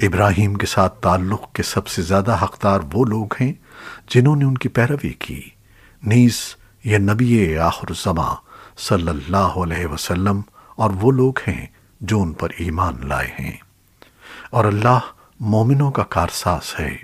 ابراہیم کے ساتھ تعلق کے سب سے زیادہ حقدار وہ لوگ ہیں جنہوں نے ان کی پیروی کی۔ نیز یہ نبی آخر زماں صلی اللہ علیہ وسلم اور وہ لوگ ہیں جو ان پر ایمان لائے ہیں۔ اور اللہ مومنوں کا کارساز ہے۔